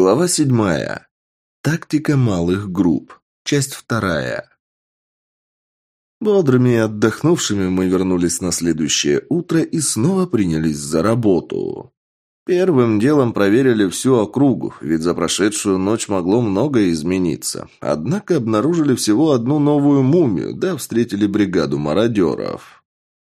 Глава седьмая. Тактика малых групп. Часть вторая. Бодрыми и отдохнувшими мы вернулись на следующее утро и снова принялись за работу. Первым делом проверили всю округу, ведь за прошедшую ночь могло многое измениться. Однако обнаружили всего одну новую мумию, да встретили бригаду мародеров.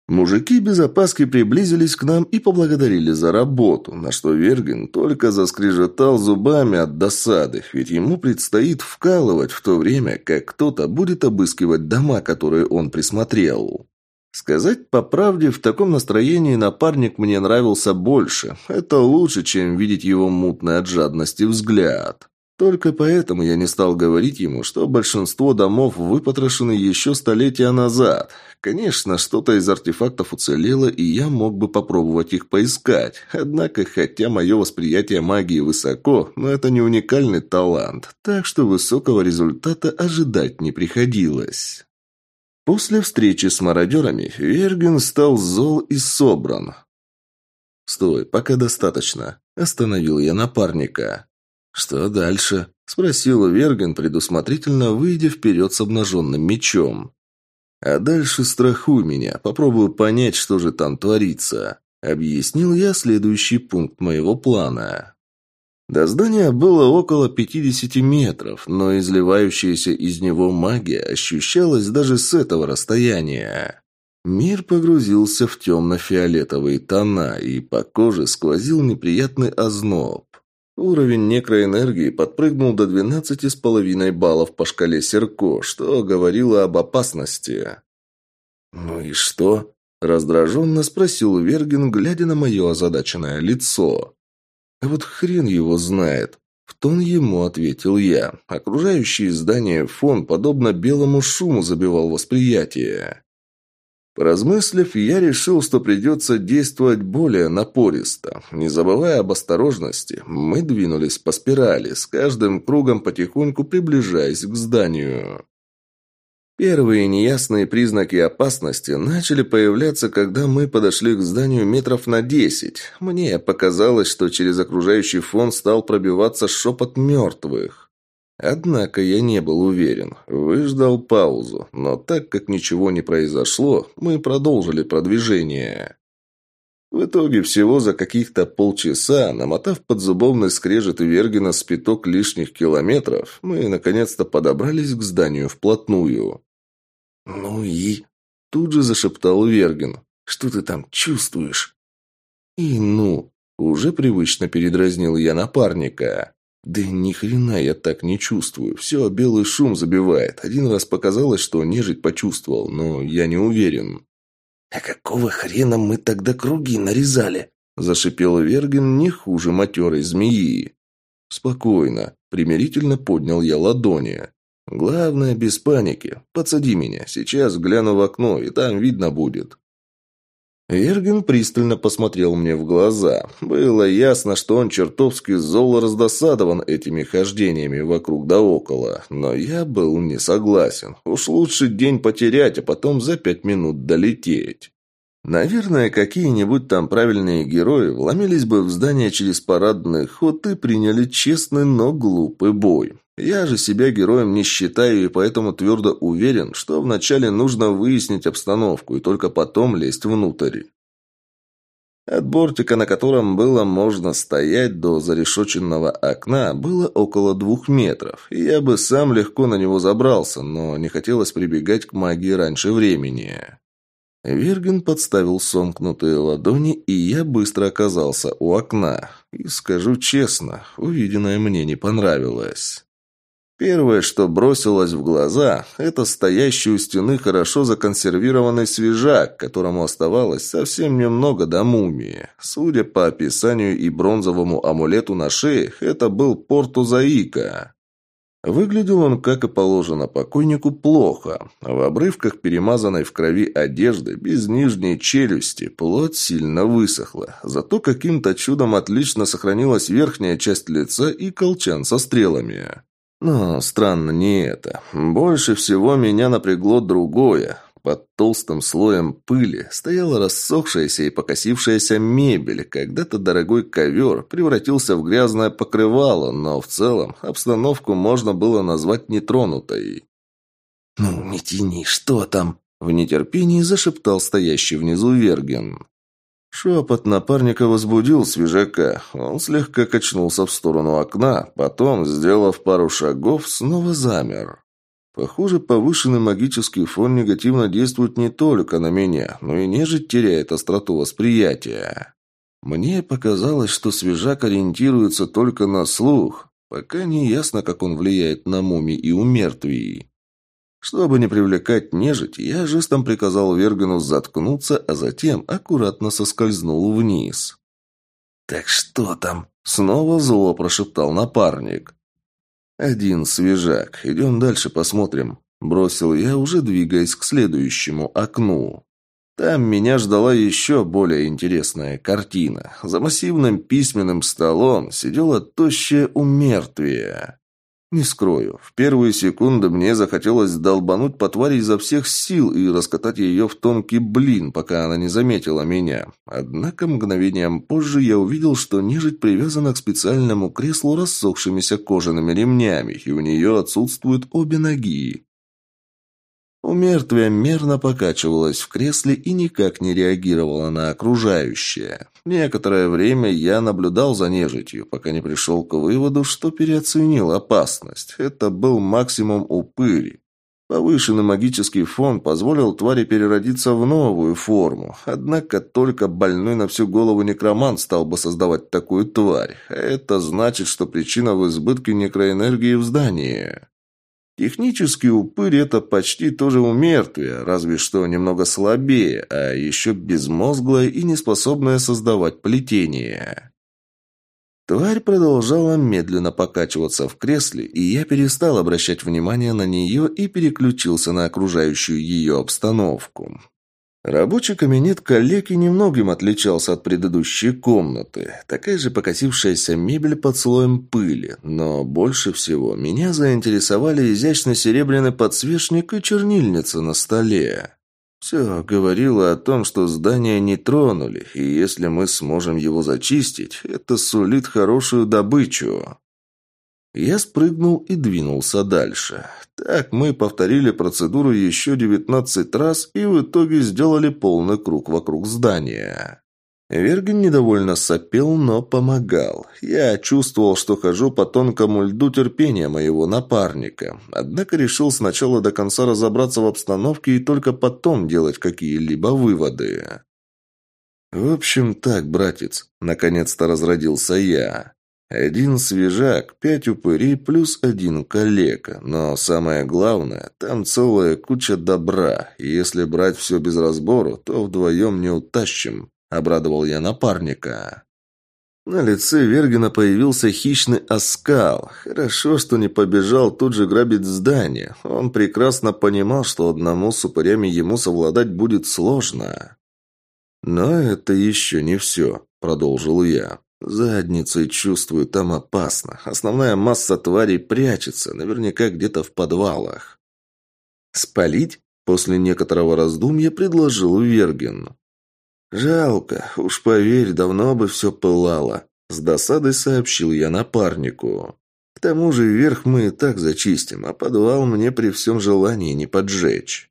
Мужики без опаски приблизились к нам и поблагодарили за работу, на что Вергин только заскрежетал зубами от досады, ведь ему предстоит вкалывать в то время, как кто-то будет обыскивать дома, которые он присмотрел. Сказать по правде, в таком настроении напарник мне нравился больше. Это лучше, чем видеть его мутный от жадности взгляд. Только поэтому я не стал говорить ему, что большинство домов выпотрошены еще столетия назад. Конечно, что-то из артефактов уцелело, и я мог бы попробовать их поискать. Однако, хотя мое восприятие магии высоко, но это не уникальный талант, так что высокого результата ожидать не приходилось. После встречи с мародерами Верген стал зол и собран. «Стой, пока достаточно», – остановил я напарника. «Что дальше?» – спросил Верген, предусмотрительно выйдя вперед с обнаженным мечом. «А дальше страхуй меня, попробую понять, что же там творится», – объяснил я следующий пункт моего плана. До здания было около 50 метров, но изливающаяся из него магия ощущалась даже с этого расстояния. Мир погрузился в темно-фиолетовые тона, и по коже сквозил неприятный озноб. Уровень некроэнергии подпрыгнул до 12,5 баллов по шкале Серко, что говорило об опасности. «Ну и что?» – раздраженно спросил Вергин, глядя на мое озадаченное лицо. «А вот хрен его знает», – в тон ему ответил я. Окружающий здание фон, подобно белому шуму, забивал восприятие. Поразмыслив, я решил, что придется действовать более напористо. Не забывая об осторожности, мы двинулись по спирали, с каждым кругом потихоньку приближаясь к зданию. Первые неясные признаки опасности начали появляться, когда мы подошли к зданию метров на десять. Мне показалось, что через окружающий фон стал пробиваться шепот мертвых. Однако я не был уверен. Выждал паузу, но так как ничего не произошло, мы продолжили продвижение. В итоге всего за каких-то полчаса, намотав под зубовный скрежет Вергина с пяток лишних километров, мы наконец-то подобрались к зданию вплотную. «Ну и?» – тут же зашептал Вергин. «Что ты там чувствуешь?» «И ну!» – уже привычно передразнил я напарника. Да ни хрена я так не чувствую. Все белый шум забивает. Один раз показалось, что нежить почувствовал, но я не уверен. А какого хрена мы тогда круги нарезали? Зашипел Вергин не хуже матерой змеи. Спокойно, примирительно поднял я ладони. Главное, без паники. Подсади меня. Сейчас гляну в окно, и там видно будет. Эрген пристально посмотрел мне в глаза. Было ясно, что он чертовски зол раздосадован этими хождениями вокруг да около, но я был не согласен. Уж лучше день потерять, а потом за пять минут долететь. Наверное, какие-нибудь там правильные герои вломились бы в здание через парадный ход и приняли честный, но глупый бой. Я же себя героем не считаю и поэтому твердо уверен, что вначале нужно выяснить обстановку и только потом лезть внутрь. От бортика, на котором было можно стоять до зарешоченного окна, было около двух метров, и я бы сам легко на него забрался, но не хотелось прибегать к магии раньше времени. Верген подставил сомкнутые ладони, и я быстро оказался у окна. И скажу честно, увиденное мне не понравилось. Первое, что бросилось в глаза, это стоящий у стены хорошо законсервированный свежак, которому оставалось совсем немного до мумии. Судя по описанию и бронзовому амулету на шее, это был Портузаика. Выглядел он, как и положено покойнику, плохо. В обрывках перемазанной в крови одежды, без нижней челюсти, плоть сильно высохла. Зато каким-то чудом отлично сохранилась верхняя часть лица и колчан со стрелами. Но странно не это. Больше всего меня напрягло другое. Под толстым слоем пыли стояла рассохшаяся и покосившаяся мебель. Когда-то дорогой ковер превратился в грязное покрывало, но в целом обстановку можно было назвать нетронутой. «Ну, не тяни, что там?» – в нетерпении зашептал стоящий внизу Верген. Шепот напарника возбудил свежака. Он слегка качнулся в сторону окна, потом, сделав пару шагов, снова замер. Похоже, повышенный магический фон негативно действует не только на меня, но и нежить теряет остроту восприятия. Мне показалось, что свежак ориентируется только на слух. Пока не ясно, как он влияет на муми и умертвий. Чтобы не привлекать нежить, я жестом приказал Вергану заткнуться, а затем аккуратно соскользнул вниз. «Так что там?» — снова зло прошептал напарник. «Один свежак. Идем дальше посмотрим», — бросил я, уже двигаясь к следующему окну. Там меня ждала еще более интересная картина. За массивным письменным столом сидела тощее умертвие. Не скрою, в первые секунды мне захотелось долбануть по твари изо всех сил и раскатать ее в тонкий блин, пока она не заметила меня. Однако мгновением позже я увидел, что нежить привязана к специальному креслу рассохшимися кожаными ремнями, и у нее отсутствуют обе ноги. У мертвия мерно покачивалась в кресле и никак не реагировала на окружающее. Некоторое время я наблюдал за нежитью, пока не пришел к выводу, что переоценил опасность. Это был максимум упыри. Повышенный магический фон позволил твари переродиться в новую форму. Однако только больной на всю голову некромант стал бы создавать такую тварь. Это значит, что причина в избытке некроэнергии в здании. Технически упырь – это почти тоже умертвие, разве что немного слабее, а еще безмозглое и неспособное создавать плетение. Тварь продолжала медленно покачиваться в кресле, и я перестал обращать внимание на нее и переключился на окружающую ее обстановку. Рабочий кабинет коллеги немногим отличался от предыдущей комнаты. Такая же покосившаяся мебель под слоем пыли, но больше всего меня заинтересовали изящный серебряный подсвечник и чернильница на столе. Все говорило о том, что здание не тронули, и если мы сможем его зачистить, это сулит хорошую добычу. Я спрыгнул и двинулся дальше. Так мы повторили процедуру еще 19 раз и в итоге сделали полный круг вокруг здания. Верген недовольно сопел, но помогал. Я чувствовал, что хожу по тонкому льду терпения моего напарника. Однако решил сначала до конца разобраться в обстановке и только потом делать какие-либо выводы. «В общем так, братец», — наконец-то разродился я. Один свежак, пять упырей плюс один калека. Но самое главное, там целая куча добра. И если брать все без разбору, то вдвоем не утащим», — обрадовал я напарника. На лице Вергина появился хищный оскал. Хорошо, что не побежал тут же грабить здание. Он прекрасно понимал, что одному с упырями ему совладать будет сложно. «Но это еще не все», — продолжил я. Задницей чувствую, там опасно. Основная масса тварей прячется, наверняка где-то в подвалах. Спалить? После некоторого раздумья предложил Верген. «Жалко, уж поверь, давно бы все пылало», — с досадой сообщил я напарнику. «К тому же верх мы и так зачистим, а подвал мне при всем желании не поджечь».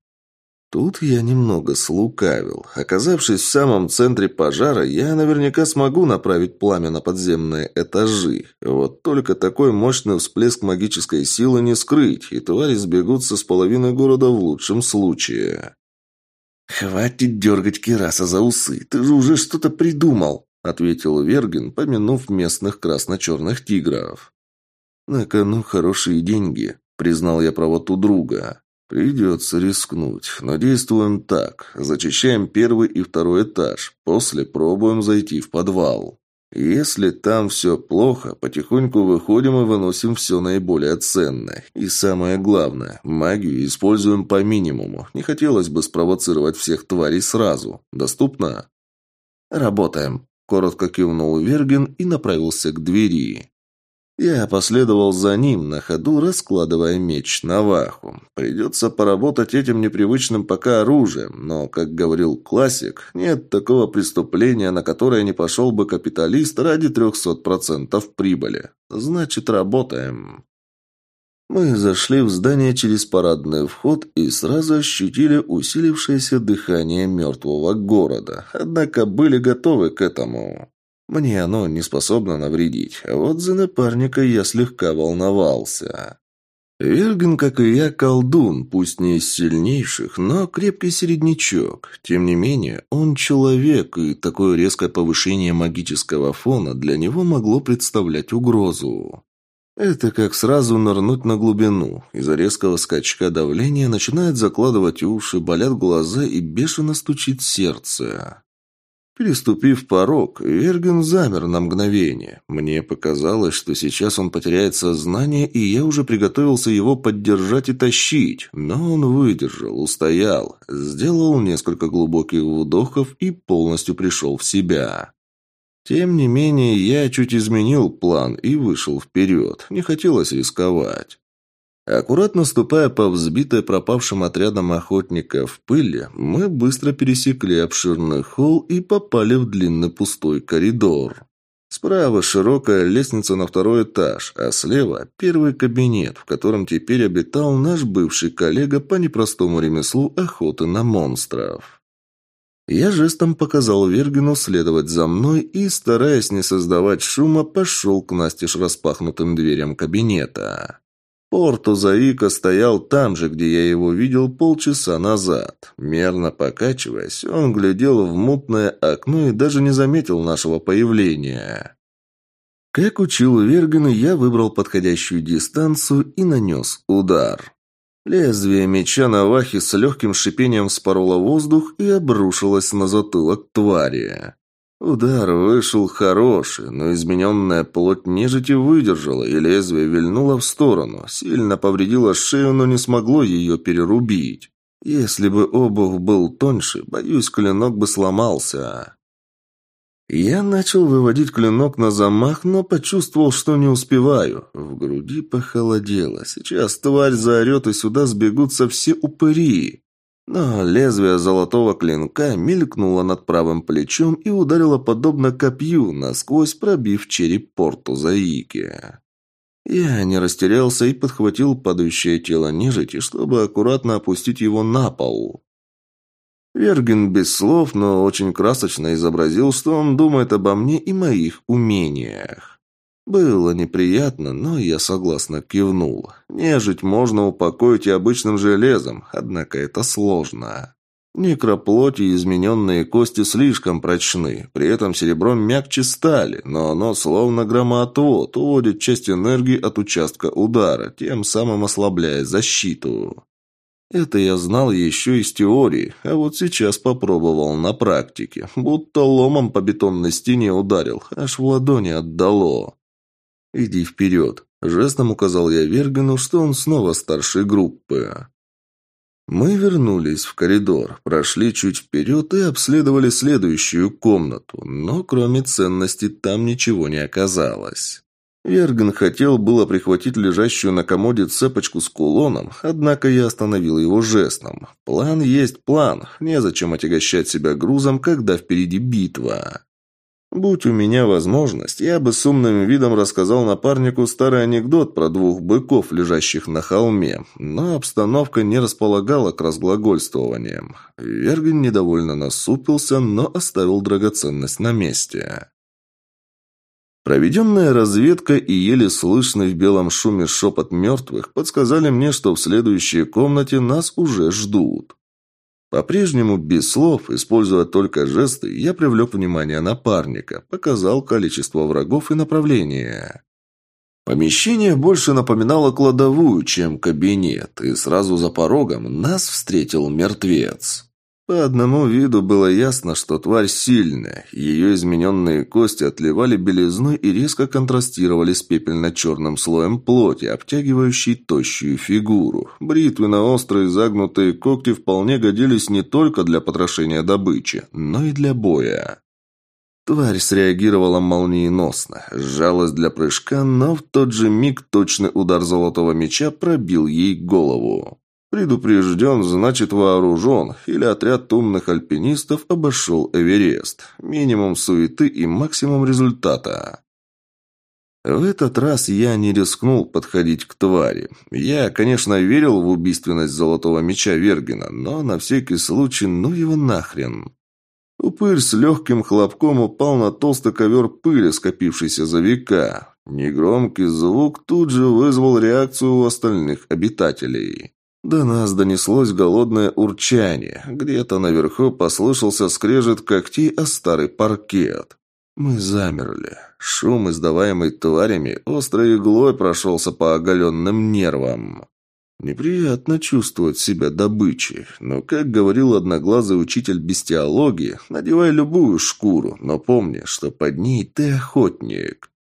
Тут я немного слукавил. Оказавшись в самом центре пожара, я наверняка смогу направить пламя на подземные этажи. Вот только такой мощный всплеск магической силы не скрыть, и твари сбегутся с половины города в лучшем случае. «Хватит дергать Кераса за усы, ты же уже что-то придумал», ответил Вергин, помянув местных красно-черных тигров. «На кону хорошие деньги», признал я правоту друга. «Придется рискнуть, но действуем так. Зачищаем первый и второй этаж. После пробуем зайти в подвал. Если там все плохо, потихоньку выходим и выносим все наиболее ценное. И самое главное, магию используем по минимуму. Не хотелось бы спровоцировать всех тварей сразу. Доступно?» «Работаем», – коротко кивнул Вергин и направился к двери. Я последовал за ним, на ходу раскладывая меч на ваху. Придется поработать этим непривычным пока оружием, но, как говорил классик, нет такого преступления, на которое не пошел бы капиталист ради 300% прибыли. Значит, работаем. Мы зашли в здание через парадный вход и сразу ощутили усилившееся дыхание мертвого города, однако были готовы к этому. Мне оно не способно навредить, а вот за напарника я слегка волновался. Верген, как и я, колдун, пусть не из сильнейших, но крепкий середнячок. Тем не менее, он человек, и такое резкое повышение магического фона для него могло представлять угрозу. Это как сразу нырнуть на глубину. Из-за резкого скачка давления начинает закладывать уши, болят глаза и бешено стучит сердце. Переступив порог, Верген замер на мгновение. Мне показалось, что сейчас он потеряет сознание, и я уже приготовился его поддержать и тащить. Но он выдержал, устоял, сделал несколько глубоких вдохов и полностью пришел в себя. Тем не менее, я чуть изменил план и вышел вперед. Не хотелось рисковать. Аккуратно ступая по взбитой пропавшим отрядом охотников пыли, мы быстро пересекли обширный холл и попали в длинный пустой коридор. Справа широкая лестница на второй этаж, а слева первый кабинет, в котором теперь обитал наш бывший коллега по непростому ремеслу охоты на монстров. Я жестом показал Вергину следовать за мной и, стараясь не создавать шума, пошел к настежь распахнутым дверям кабинета. Порту Заика стоял там же, где я его видел полчаса назад. Мерно покачиваясь, он глядел в мутное окно и даже не заметил нашего появления. Как учил Вергана, я выбрал подходящую дистанцию и нанес удар. Лезвие меча на вахе с легким шипением вспороло воздух и обрушилось на затылок твари. Удар вышел хороший, но измененная плоть нежити выдержала, и лезвие вильнуло в сторону. Сильно повредило шею, но не смогло ее перерубить. Если бы обух был тоньше, боюсь, клинок бы сломался. Я начал выводить клинок на замах, но почувствовал, что не успеваю. В груди похолодело. Сейчас тварь заорет, и сюда сбегутся все упыри. Но лезвие золотого клинка мелькнуло над правым плечом и ударило подобно копью, насквозь пробив череп порту Заики. Я не растерялся и подхватил падающее тело нежити, чтобы аккуратно опустить его на пол. Верген без слов, но очень красочно изобразил, что он думает обо мне и моих умениях. Было неприятно, но я согласно кивнул. Нежить можно упокоить и обычным железом, однако это сложно. Некроплоти и измененные кости слишком прочны, при этом серебром мягче стали, но оно словно громоотвод, уводит часть энергии от участка удара, тем самым ослабляя защиту. Это я знал еще из теории, а вот сейчас попробовал на практике, будто ломом по бетонной стене ударил, аж в ладони отдало. «Иди вперед», – жестом указал я Вергену, что он снова старшей группы. Мы вернулись в коридор, прошли чуть вперед и обследовали следующую комнату, но кроме ценностей там ничего не оказалось. Верген хотел было прихватить лежащую на комоде цепочку с кулоном, однако я остановил его жестом. План есть план, незачем отягощать себя грузом, когда впереди битва. Будь у меня возможность, я бы с умным видом рассказал напарнику старый анекдот про двух быков, лежащих на холме, но обстановка не располагала к разглагольствованиям. Верген недовольно насупился, но оставил драгоценность на месте. Проведенная разведка и еле слышный в белом шуме шепот мертвых подсказали мне, что в следующей комнате нас уже ждут. По-прежнему без слов, используя только жесты, я привлек внимание напарника, показал количество врагов и направление. Помещение больше напоминало кладовую, чем кабинет, и сразу за порогом нас встретил мертвец. По одному виду было ясно, что тварь сильная. Ее измененные кости отливали белизной и резко контрастировали с пепельно-черным слоем плоти, обтягивающей тощую фигуру. Бритвенно-острые загнутые когти вполне годились не только для потрошения добычи, но и для боя. Тварь среагировала молниеносно, сжалась для прыжка, но в тот же миг точный удар золотого меча пробил ей голову. Предупрежден, значит вооружен, или отряд умных альпинистов обошел Эверест. Минимум суеты и максимум результата. В этот раз я не рискнул подходить к твари. Я, конечно, верил в убийственность золотого меча Вергина, но на всякий случай ну его нахрен. Упырь с легким хлопком упал на толстый ковер пыли, скопившийся за века. Негромкий звук тут же вызвал реакцию у остальных обитателей. До нас донеслось голодное урчание. Где-то наверху послышался скрежет когтей о старый паркет. Мы замерли. Шум, издаваемый тварями, острой иглой прошелся по оголенным нервам. Неприятно чувствовать себя добычей, но, как говорил одноглазый учитель бестиологии, надевай любую шкуру, но помни, что под ней ты охотник.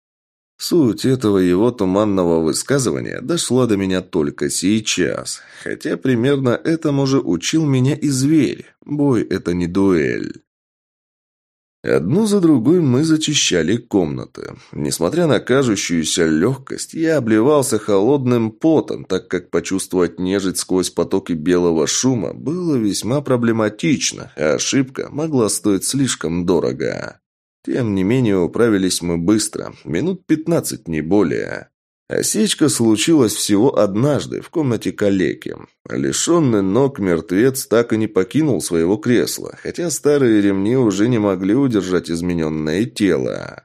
Суть этого его туманного высказывания дошла до меня только сейчас, хотя примерно этому же учил меня и зверь. Бой – это не дуэль. Одну за другой мы зачищали комнаты. Несмотря на кажущуюся легкость, я обливался холодным потом, так как почувствовать нежить сквозь потоки белого шума было весьма проблематично, а ошибка могла стоить слишком дорого. Тем не менее, управились мы быстро, минут пятнадцать, не более. Осечка случилась всего однажды в комнате калеки. Лишенный ног мертвец так и не покинул своего кресла, хотя старые ремни уже не могли удержать измененное тело.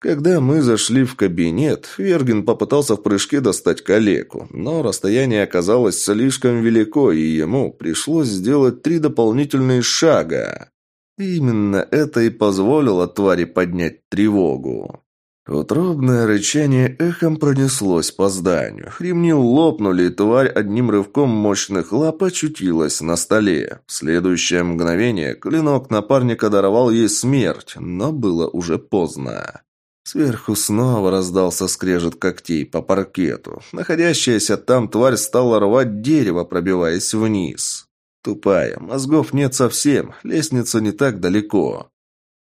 Когда мы зашли в кабинет, Верген попытался в прыжке достать калеку, но расстояние оказалось слишком велико, и ему пришлось сделать три дополнительные шага. Именно это и позволило твари поднять тревогу. Утробное рычание эхом пронеслось по зданию. Ремни лопнули, и тварь одним рывком мощных лап очутилась на столе. В следующее мгновение клинок напарника даровал ей смерть, но было уже поздно. Сверху снова раздался скрежет когтей по паркету. Находящаяся там тварь стала рвать дерево, пробиваясь вниз. Тупая, мозгов нет совсем, лестница не так далеко.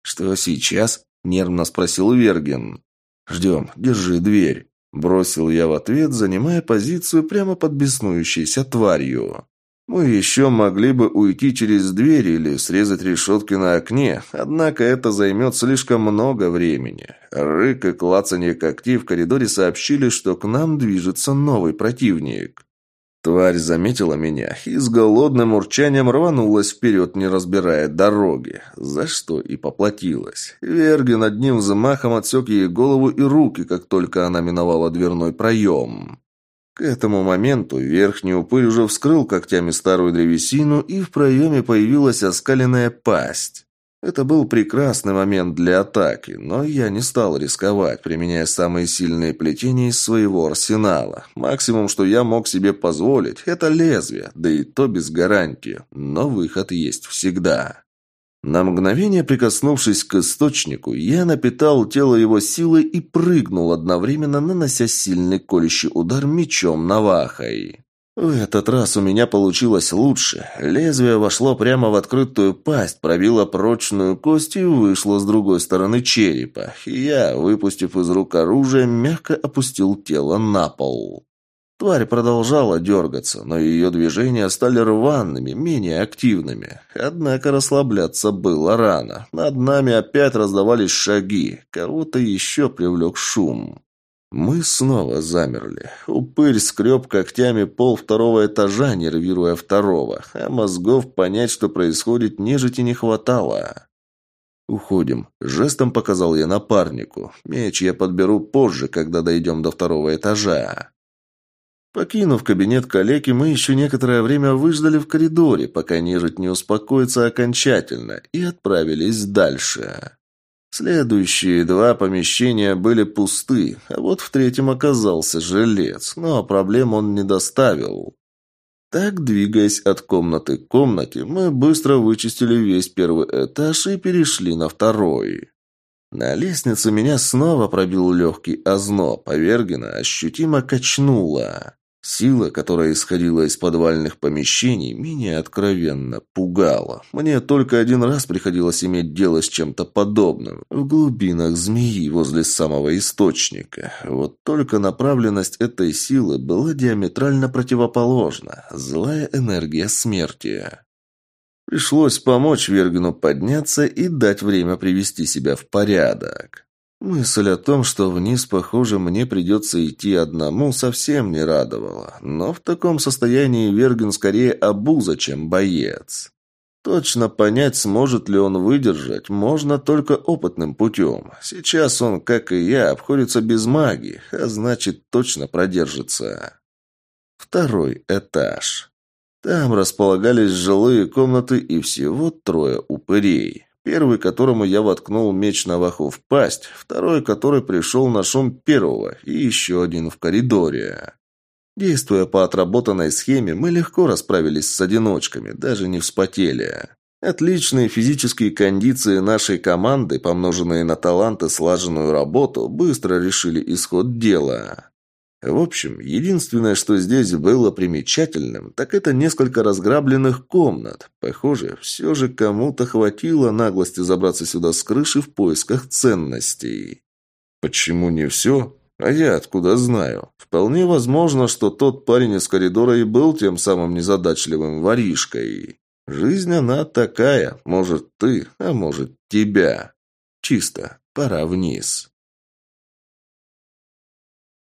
«Что сейчас?» – нервно спросил Верген. «Ждем, держи дверь», – бросил я в ответ, занимая позицию прямо под беснующейся тварью. Мы еще могли бы уйти через дверь или срезать решетки на окне, однако это займет слишком много времени. Рык и клацанье когтей в коридоре сообщили, что к нам движется новый противник. Тварь заметила меня и с голодным урчанием рванулась вперед, не разбирая дороги, за что и поплатилась. Верген одним взмахом отсек ей голову и руки, как только она миновала дверной проем. К этому моменту верхний упырь уже вскрыл когтями старую древесину, и в проеме появилась оскаленная пасть. Это был прекрасный момент для атаки, но я не стал рисковать, применяя самые сильные плетения из своего арсенала. Максимум, что я мог себе позволить, это лезвие, да и то без гарантии, но выход есть всегда. На мгновение прикоснувшись к источнику, я напитал тело его силой и прыгнул, одновременно нанося сильный колющий удар мечом навахой. В этот раз у меня получилось лучше. Лезвие вошло прямо в открытую пасть, пробило прочную кость и вышло с другой стороны черепа. я, выпустив из рук оружие, мягко опустил тело на пол. Тварь продолжала дергаться, но ее движения стали рваными, менее активными. Однако расслабляться было рано. Над нами опять раздавались шаги. Кого-то еще привлек шум. Мы снова замерли. Упырь скреб когтями пол второго этажа, нервируя второго, а мозгов понять, что происходит, нежити не хватало. «Уходим», — жестом показал я напарнику. «Меч я подберу позже, когда дойдем до второго этажа». Покинув кабинет калеки, мы еще некоторое время выждали в коридоре, пока нежить не успокоится окончательно, и отправились дальше. Следующие два помещения были пусты, а вот в третьем оказался жилец, но проблем он не доставил. Так, двигаясь от комнаты к комнате, мы быстро вычистили весь первый этаж и перешли на второй. На лестнице меня снова пробил легкий озноб, а Вергина ощутимо качнуло. Сила, которая исходила из подвальных помещений, меня откровенно пугала. Мне только один раз приходилось иметь дело с чем-то подобным. В глубинах змеи возле самого источника. Вот только направленность этой силы была диаметрально противоположна. Злая энергия смерти. Пришлось помочь Вергину подняться и дать время привести себя в порядок. Мысль о том, что вниз, похоже, мне придется идти одному, совсем не радовала. Но в таком состоянии Верген скорее обуза, чем боец. Точно понять, сможет ли он выдержать, можно только опытным путем. Сейчас он, как и я, обходится без магии, а значит, точно продержится. Второй этаж. Там располагались жилые комнаты и всего трое упырей. Первый, которому я воткнул меч Наваху в пасть, второй, который пришел на шум первого, и еще один в коридоре. Действуя по отработанной схеме, мы легко расправились с одиночками, даже не вспотели. Отличные физические кондиции нашей команды, помноженные на таланты слаженную работу, быстро решили исход дела. В общем, единственное, что здесь было примечательным, так это несколько разграбленных комнат. Похоже, все же кому-то хватило наглости забраться сюда с крыши в поисках ценностей. Почему не все? А я откуда знаю? Вполне возможно, что тот парень из коридора и был тем самым незадачливым воришкой. Жизнь она такая, может ты, а может тебя. Чисто, пора вниз.